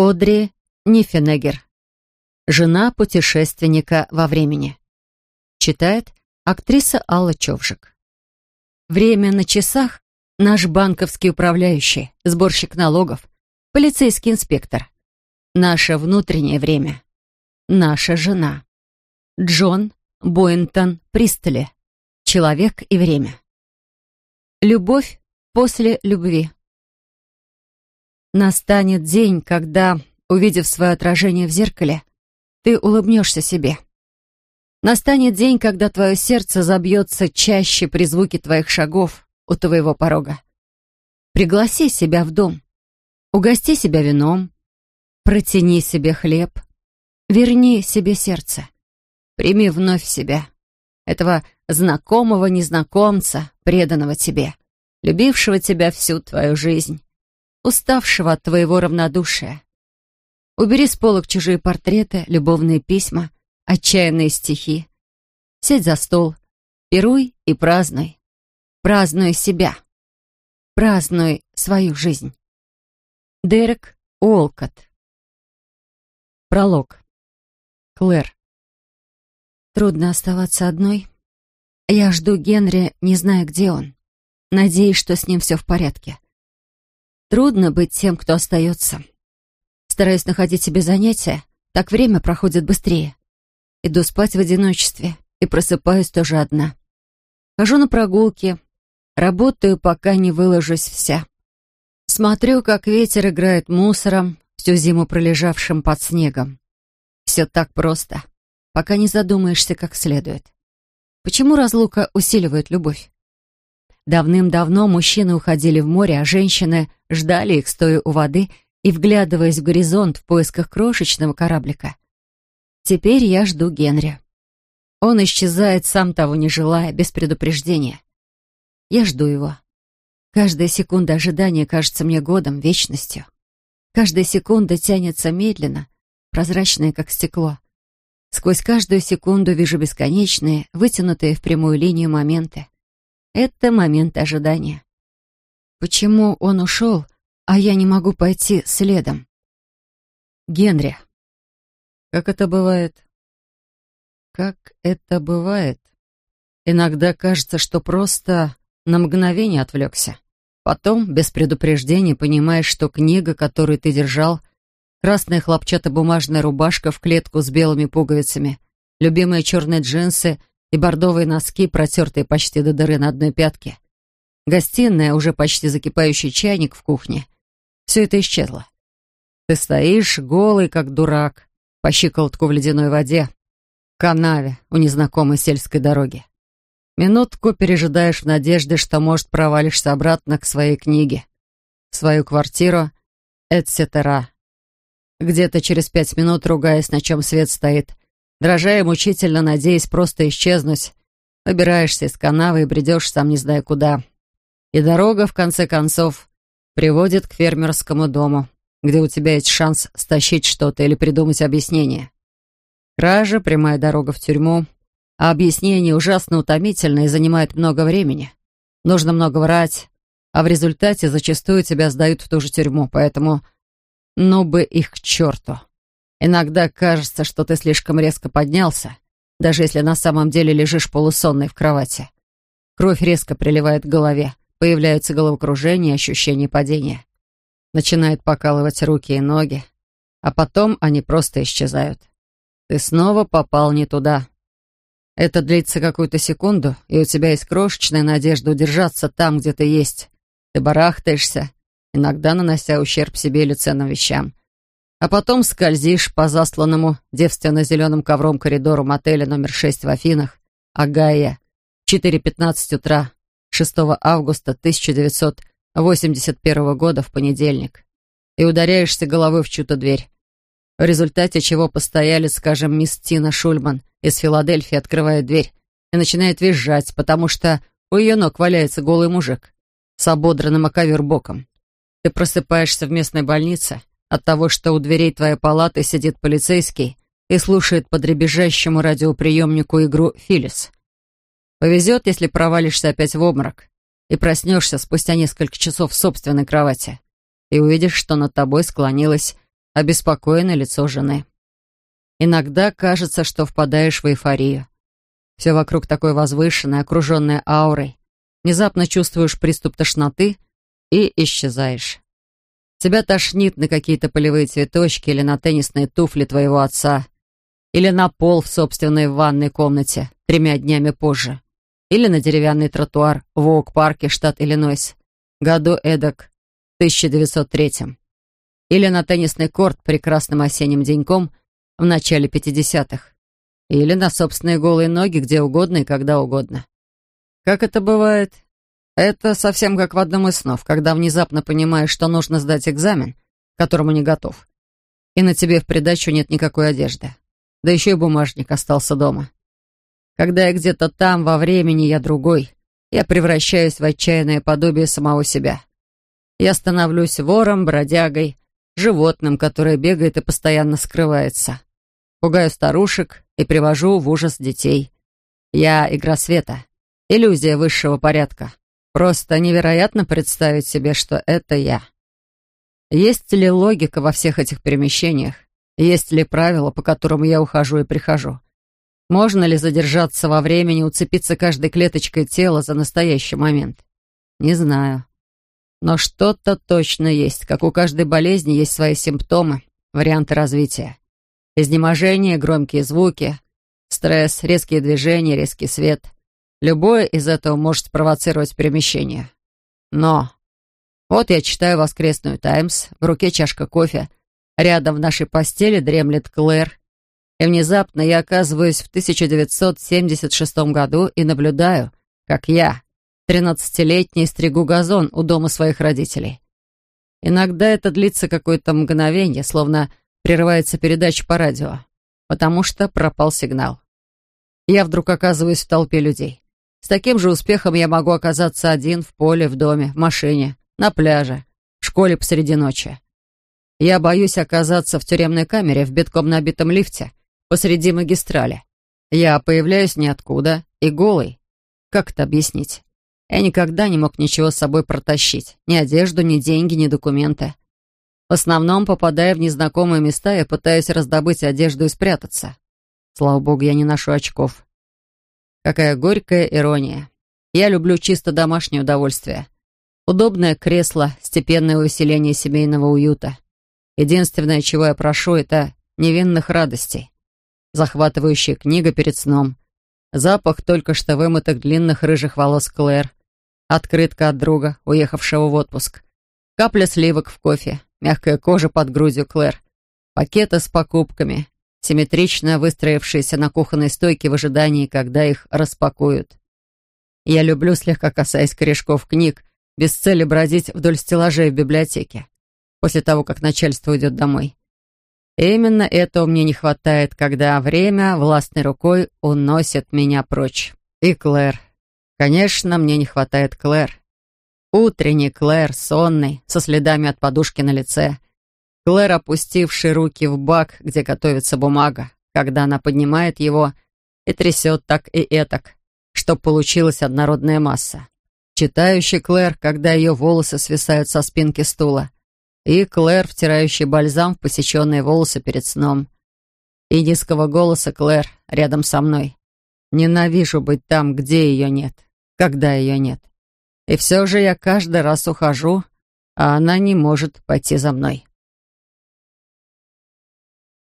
Одри Нифенегер. Жена путешественника во времени. Читает актриса Алла Човжик. Время на часах — наш банковский управляющий, сборщик налогов, полицейский инспектор. Наше внутреннее время — наша жена. Джон Боинтон Пристоле. Человек и время. Любовь после любви. Настанет день, когда, увидев свое отражение в зеркале, ты улыбнешься себе. Настанет день, когда твое сердце забьется чаще при звуке твоих шагов у твоего порога. Пригласи себя в дом. Угости себя вином. Протяни себе хлеб. Верни себе сердце. Прими вновь себя. Этого знакомого незнакомца, преданного тебе, любившего тебя всю твою жизнь уставшего от твоего равнодушия. Убери с полок чужие портреты, любовные письма, отчаянные стихи. Сядь за стол, пируй и празднуй. Празднуй себя. Празднуй свою жизнь. Дерек Уолкотт. Пролог. Клэр. Трудно оставаться одной. Я жду Генри, не зная, где он. Надеюсь, что с ним все в порядке. Трудно быть тем, кто остается. Стараюсь находить себе занятия, так время проходит быстрее. Иду спать в одиночестве и просыпаюсь тоже одна. Хожу на прогулки, работаю, пока не выложусь вся. Смотрю, как ветер играет мусором, всю зиму пролежавшим под снегом. Все так просто, пока не задумаешься как следует. Почему разлука усиливает любовь? Давным-давно мужчины уходили в море, а женщины ждали их, стоя у воды и вглядываясь в горизонт в поисках крошечного кораблика. Теперь я жду Генри. Он исчезает, сам того не желая, без предупреждения. Я жду его. Каждая секунда ожидания кажется мне годом, вечностью. Каждая секунда тянется медленно, прозрачная, как стекло. Сквозь каждую секунду вижу бесконечные, вытянутые в прямую линию моменты. Это момент ожидания. Почему он ушел, а я не могу пойти следом? Генри. Как это бывает? Как это бывает? Иногда кажется, что просто на мгновение отвлекся. Потом, без предупреждения, понимаешь, что книга, которую ты держал, красная хлопчатобумажная рубашка в клетку с белыми пуговицами, любимые черные джинсы и бордовые носки, протертые почти до дыры на одной пятке. Гостиная, уже почти закипающий чайник в кухне. Все это исчезло. Ты стоишь голый, как дурак, по щиколотку в ледяной воде, в канаве у незнакомой сельской дороги. Минутку пережидаешь в надежде, что, может, провалишься обратно к своей книге, в свою квартиру, etc. Где-то через пять минут, ругаясь, на чем свет стоит, Дрожа и мучительно надеясь просто исчезнуть, выбираешься из канавы и бредешь сам не зная куда. И дорога, в конце концов, приводит к фермерскому дому, где у тебя есть шанс стащить что-то или придумать объяснение. Кража — прямая дорога в тюрьму, а объяснение ужасно утомительно и занимает много времени. Нужно много врать, а в результате зачастую тебя сдают в ту же тюрьму, поэтому ну бы их к черту. Иногда кажется, что ты слишком резко поднялся, даже если на самом деле лежишь полусонный в кровати. Кровь резко приливает к голове, появляются головокружение и ощущение падения. Начинает покалывать руки и ноги, а потом они просто исчезают. Ты снова попал не туда. Это длится какую-то секунду, и у тебя есть крошечная надежда удержаться там, где ты есть. Ты барахтаешься, иногда нанося ущерб себе или ценным вещам а потом скользишь по засланному девственно-зеленым ковром коридору мотеля номер 6 в Афинах, Агая, 4.15 утра, 6 августа 1981 года в понедельник, и ударяешься головой в чью-то дверь, в результате чего постоялец, скажем, мисс Тина Шульман из Филадельфии открывает дверь и начинает визжать, потому что у ее ног валяется голый мужик с ободранным о ковер боком. Ты просыпаешься в местной больнице, от того, что у дверей твоей палаты сидит полицейский и слушает по дребезжащему радиоприемнику игру «Филлис». Повезет, если провалишься опять в обморок и проснешься спустя несколько часов в собственной кровати и увидишь, что над тобой склонилась обеспокоенное лицо жены. Иногда кажется, что впадаешь в эйфорию. Все вокруг такое возвышенное, окруженное аурой. Внезапно чувствуешь приступ тошноты и исчезаешь. Тебя тошнит на какие-то полевые цветочки или на теннисные туфли твоего отца, или на пол в собственной ванной комнате тремя днями позже, или на деревянный тротуар в Оук-парке, штат Иллинойс, году эдак 1903 или на теннисный корт прекрасным осенним деньком в начале 50-х, или на собственные голые ноги где угодно и когда угодно. Как это бывает? Это совсем как в одном из снов, когда внезапно понимаешь, что нужно сдать экзамен, к которому не готов, и на тебе в придачу нет никакой одежды. Да еще и бумажник остался дома. Когда я где-то там, во времени, я другой. Я превращаюсь в отчаянное подобие самого себя. Я становлюсь вором, бродягой, животным, которое бегает и постоянно скрывается. Пугаю старушек и привожу в ужас детей. Я игра света, иллюзия высшего порядка. Просто невероятно представить себе, что это я. Есть ли логика во всех этих перемещениях? Есть ли правила, по которым я ухожу и прихожу? Можно ли задержаться во времени, уцепиться каждой клеточкой тела за настоящий момент? Не знаю. Но что-то точно есть. Как у каждой болезни есть свои симптомы, варианты развития. Изнеможение, громкие звуки, стресс, резкие движения, резкий свет. Любое из этого может спровоцировать перемещение. Но вот я читаю воскресную «Таймс», в руке чашка кофе, рядом в нашей постели дремлет Клэр, и внезапно я оказываюсь в 1976 году и наблюдаю, как я, тринадцатилетний, стригу газон у дома своих родителей. Иногда это длится какое-то мгновение, словно прерывается передача по радио, потому что пропал сигнал. Я вдруг оказываюсь в толпе людей. С таким же успехом я могу оказаться один в поле, в доме, в машине, на пляже, в школе посреди ночи. Я боюсь оказаться в тюремной камере в битком набитом лифте посреди магистрали. Я появляюсь ниоткуда и голый. Как это объяснить? Я никогда не мог ничего с собой протащить. Ни одежду, ни деньги, ни документы. В основном, попадая в незнакомые места, я пытаюсь раздобыть одежду и спрятаться. Слава богу, я не ношу очков. Какая горькая ирония. Я люблю чисто домашнее удовольствие. Удобное кресло, степенное усиление семейного уюта. Единственное, чего я прошу, это невинных радостей. Захватывающая книга перед сном. Запах только что вымытых длинных рыжих волос Клэр. Открытка от друга, уехавшего в отпуск. Капля сливок в кофе, мягкая кожа под грудью Клэр. Пакеты с покупками, симметрично выстроившиеся на кухонной стойке в ожидании, когда их распакуют. Я люблю, слегка касаясь корешков книг, без цели бродить вдоль стеллажей в библиотеке, после того, как начальство уйдет домой. Именно этого мне не хватает, когда время властной рукой уносит меня прочь. И Клэр. Конечно, мне не хватает Клэр. Утренний Клэр, сонный, со следами от подушки на лице. Клэр, опустивший руки в бак, где готовится бумага, когда она поднимает его и трясет так и этак, чтоб получилась однородная масса. Читающий Клэр, когда ее волосы свисают со спинки стула. И Клэр, втирающий бальзам в посеченные волосы перед сном. И низкого голоса Клэр рядом со мной. Ненавижу быть там, где ее нет, когда ее нет. И все же я каждый раз ухожу, а она не может пойти за мной.